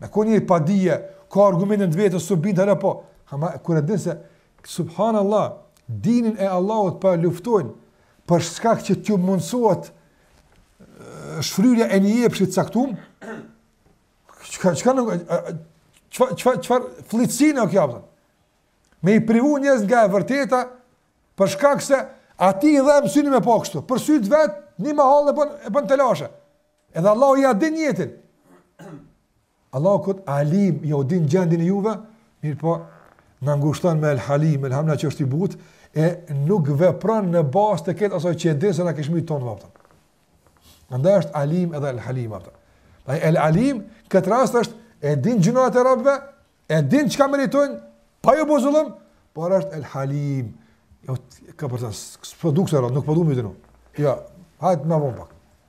Ne kur njëri pa dije, ka argumentin e vet, s'u bind hala po. Ama, kur e din se, subhanallah, dinin e Allahut po e luftojnë, për shkak që t'ju mundësohet shfryrja e një epshi t'caktum, qëka, qëka nuk, qëfar, qëfar, qëfar flliqsine o kjo pra. me i privu njerëz nga e vërteta, për shkak se atij i dhem syni me po kështu, për sy t'vet, një mahallë e bën, e bën telashe. Edhe Allahu ja din nijetin. Allahu kët alim jau din gjendjen e juve, mirëpo na ngushllon me el halim, elhamdulilah që është i butë, e nuk vepron në bazë të kësaj asaj që e din se na kishmi tanë n'vakt. Andaj është alim edhe el halim pra. Ai el alim kët rast është e din gjynahet e robëve, e din çka meritojnë, pa ju bo zullum, por është el halim. Jo ka për të produkt nuk po duam me dënu. Jo, hajt më vonë pak.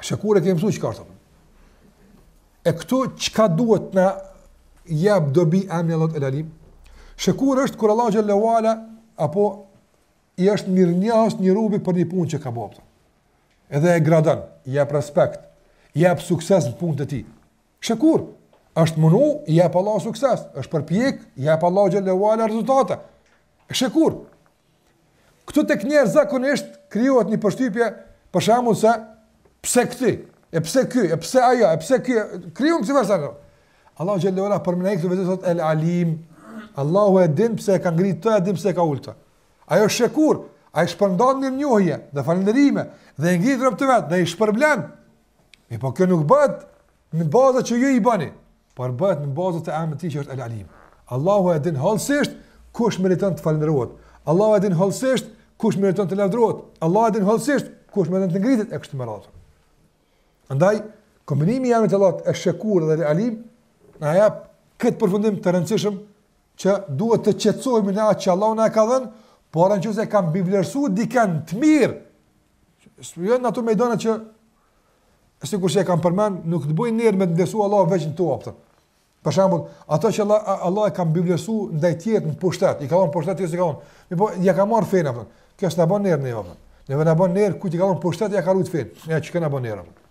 Shekur e kemi mësu çka është. E këtu çka duhet na jap dobi emni i Allahut el alim? Shekur është kur Allah xhelle ue ala, apo i është mirënjohës një robi për një punë që ka bo pra. Edhe e gradon, jep respekt, jep sukses në punë të tij. Shekur, është munu, jep Allah sukses, është përpjek, jep Allah xhelle ue ala rezultate. Shekur, Këtu tek njerëzit zakonisht krijohet një përshtypje, për shembull se pse këtij, e pse ky, e pse ajo, e pse ky, krijon çfarë sa. Allahu xhelle ue ala përmend që për vete thot el alim. Allahu e din pse e ka ngrit atë, e din pse e ka ul atë. Ai është shekur, ai shpërndan mirënjohje dhe falënderime dhe e ngrit robt e vet dhe i shpërblen. Mirëpo kjo nuk bëhet Në bazë që ju i bani, por bëhet në bazë të emrit të tij që është El Alim. Allahu e din hollësisht kush meriton të falënderohet. Allahu e din hollësisht kush meriton të lavdërohet. Allahu e din hollësisht kush meriton të ngritet e kështu me radhë. Andaj kombinimi i emrit të Allahut Esh Shekur dhe El Alim na jep këtë përfundim të rëndësishëm që duhet të qetësohemi në atë që Allahu na ka dhënë, por nëse ka mbivlerësuar dikën të mirë, s'po janë ato mëdona që E sikur që e kam përmend, nuk të bën nder me të vlerësu Allahu veç në tua, pëtër. Për shembull, ato që Allahu, Allahu e ka mbivlerësu ndaj tjerëve në pushtet, i ka dhënë pushtet tjerëve s'i ka dhënë. Mirëpo, ja ka marrë fenë, a kupton. Kjo s'na bën nder ne jo, a kupton. Neve na bën nder, kujt i ka dhënë pushtet, ja ka rujt fenë. Ja, çka na bën nder, a kupton.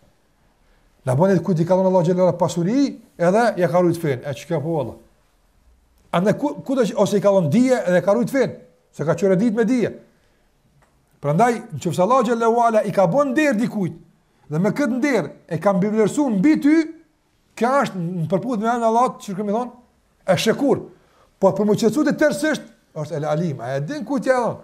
Na bën nder, kujt i ka dhënë Allahu xhelle ue ala pasuri, edhe ja ka rujt fenë. E çka po, vallahi. A në ku, ku dhe që, ose i ka dhënë dije, edhe ka rujt fenë. Se ka qërë ditë me dije. Prandaj, në qoftë se Allahu xhelle ue ala i ka bon nder dikujt, dhe me këtë nder e ka mbivlerësu mbi ty, kjo është në përputhje me emrin e Allahut, që kemi thonë, Esh Shekur. Po për me të qetësu ty tërësisht, është El Alim, a e din kujt ja edhe?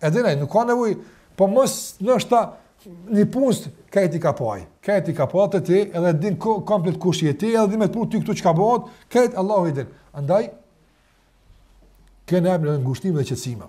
E din e, nuk ka nevojë, po mos nështë ta një punës, ka e ti ka pojë, ka e ti ka pojë, të ti edhe din ko, komplet kush je ti, edhe din me të punë ty këtu që ka bëhët, ka e ti Allahu i din. Andaj, kënë e më në ngushëllim dhe qetësim.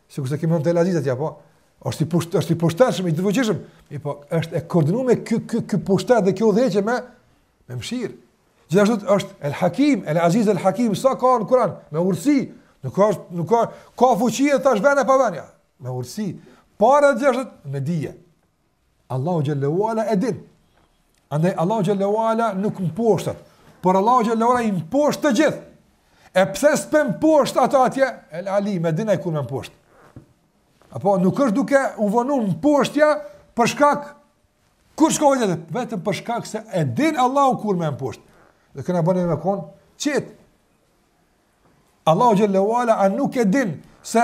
Sikur se kemi bon El Aziz atje apo? Është i pusht, është i pushtetshëm, i fuqishëm. Mirëpo, është e koordinuar me ky ky ky pushtet dhe kjo udhëheqje me me mëshirë. Gjithashtu është El Hakim, El Aziz El Hakim, sa ka në Kur'an, me urtësi. Nuk ka nuk ka ka fuqi e tash vend e pa vend. Me urtësi. Para gjithashtu me dije. Allahu xhelle ue ala e din. Andaj Allahu xhelle ue ala nuk mposhtet, por Allahu xhelle ue ala i mposht të gjithë. E pse s'pe mposht ata atje? El Alim e din ai kur me mposht. Apo nuk është duke u vonu mposhtja për shkak kur shkojë atë, vetëm për shkak se e din Allahu kur me mposht. Dhe kjo na bën me kon të qetë. Allahu xhelle ue ala a nuk e din se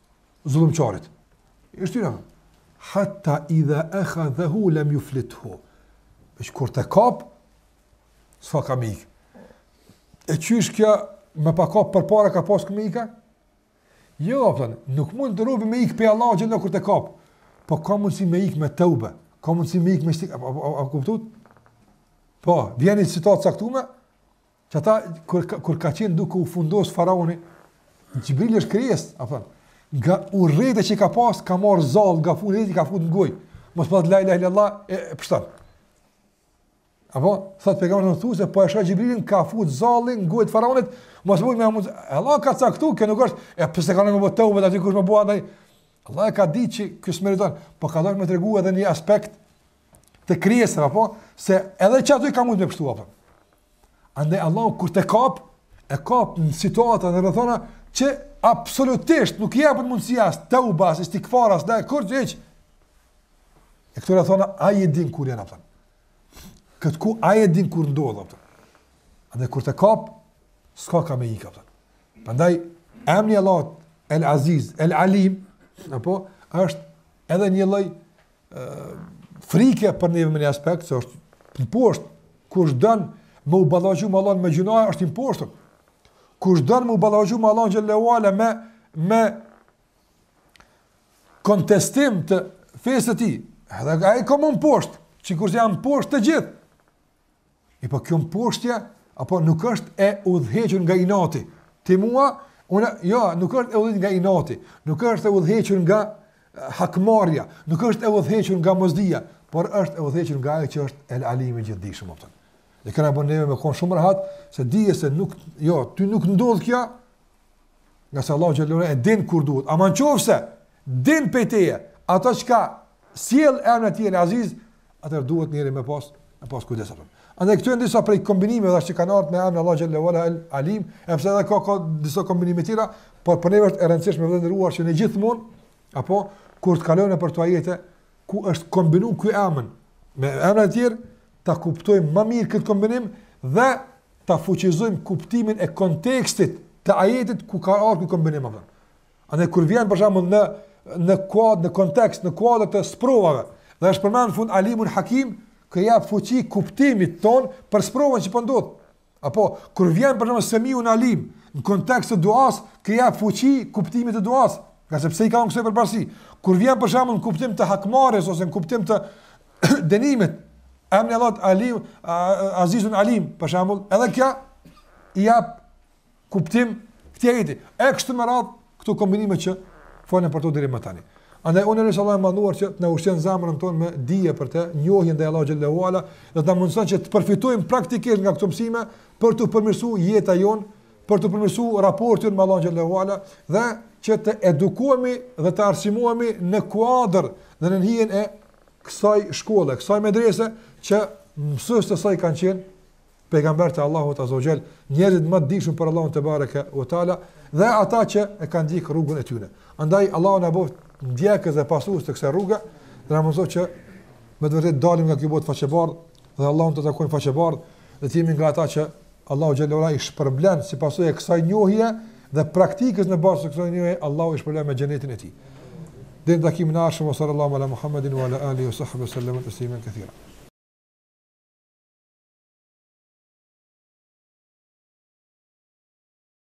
zullumqarit. I shtyn. Hatta idha ehadhehu lem juflit-hu. E që kur të kap, s'ka kah me ikë. E qysh kja me pa kap përpara ka pas ku me ikë? Jo, a kupton, nuk mundet robi me ikë prej Allahut xhelle kur të kap. Po ka mundësi me ikë me teube. Ka mundësi me ikë me shtikë. A, a, a, a, a kuptut? Po, vjen një situatë e caktume, Që ata, kur, kur ka qenë duke u fundos faraoni, Xhibrili është kryes, a thënë, nga urrejtja që ka pas, ka marrë zall nga fundi dhe i ka fut në gojë. Mos po thotë la ilahe il-lallah, e, e shpëton. Apo, thotë Pejgamberi në thusë, po e shoh Xhibrilin, ka fut zall në gojë të faraonit, mos po i me e mundë, Allahu ka caktu, kënë nuk është, edhe pse kanë me bë teube, aty kush me bëha, dhe, Allahu e ka dit që ky s'e meriton, po ka dojnë me tregu edhe një aspekt, të krijesave apo se edhe qaty ka mund me pshtu apo. Andaj Allahu kur të kap e kap në situata në rrethana që absolutisht nuk i japën mundësi as të u bas, as të kfar as dal kur të E këto rrethana ai e din kur janë apo. Këto ku ai e din kur ndodh apo. Andaj kur të kap s'ka ka me ikë apo. Prandaj emri Allah El Aziz, El Alim, apo është edhe një lloj frike për neve me një aspekt, se është i mposhtun kush don me u ballafaqu me Allahun me gjynahe, është i mposhtun kush don me u ballafaqu me Allahun xhele ue ala me, me kontestim të fesë të tij, edhe ai ka me u mposht, sikurse janë mposht të gjithë, E po kjo mposhtja apo nuk është e udhëhequr nga inati. Ti mua, unë jo, nuk është e udhëhequr nga inati, nuk është e udhëhequr nga eh, hakmarrja, nuk është e udhëhequr nga mosdija, por është e udhëhequr nga ajo që është El Alim i gjithdijshëm apo. Dhe kjo na bën neve me kon shumë rahat se e dije se nuk jo, ty nuk ndodh kjo, Ngase Allahu xhele ue ala e din kur duhet. Ama në qoftë se del prej teje, ato çka sjell emrin e tij Aziz, atëherë duhet njeri me pas, me pas kujdes. Andaj këto janë disa prej kombinimeve që kanë ardhë me emrin Allahut xhele ue ala El Alim, edhe pse edhe ka, ka disa kombinime tjera, por për neve është e rëndësishme të nderuar që ne gjithmonë, apo, kur të kalojmë për ato ajete, ku është kombinu ky emën, me emra tjerë, ta kuptojmë më mirë këtë kombinim dhe ta fuqizojmë kuptimin e kontekstit të ajetit ku ka ardhur ky kombinim apo. Andaj kur vjen për shembull në në kuadër në kontekst, në kuadër të sprovave, dhe është përmend në fund Alimul Hakim, kjo i jap fuqi kuptimit tonë për sprovën që po ndodh. Apo kur vjen për shembull Semiun Alim në kontekst të duas, kjo i jap fuqi kuptimit të duas, ngase i kanë kësaj përparësi. Kur vjen për shembull në kuptim të hakmarrjes ose në kuptim të dënimit, emni Allahut Alim, Azizun Alim, për shembull, edhe kjo i jap kuptim këtij ajeti. E kështu me radhë këto kombinime që folën për to deri më tani. Andaj unë lus Allahun e Madhuar që të na e ushqen zemrën tonë me dije për të, njohjen ndaj Allahut xhallahu ala, dhe të na mundëson që të përfitojmë praktikisht nga këto mësime për të përmirësuar jetën tonë, për të përmirësuar raportin me Allahun xhallahu ala dhe që të edukohemi dhe të arsimohemi në kuadër dhe në hijen e kësaj shkolle, kësaj medrese, që mësues të saj kanë qenë pejgamberët e Allahut azze ue xhel, njerëzit më të dijshëm për Allahun tebareke ue teala, dhe ata që e kanë ndjekë rrugën e tyne. Andaj, Allahu na bëftë ndjekës dhe pasues të kësaj rruge, dhe na mundësoftë që me të vërtetë të dalim nga kjo botë faqebardë, dhe Allahun ta takojmë faqebardë, dhe të jemi nga ata që Allahu xhele ve ala i shpërblen si pasojë e kësaj njohje dhe praktikës në bazë të kësaj njohje Allahu i shpërblen me xhenetin e tij. Deri në takimin e ardhshëm wa sallallahu ala Muhammedin wa ala alihi wa sahbihi wa sallam taslima katira.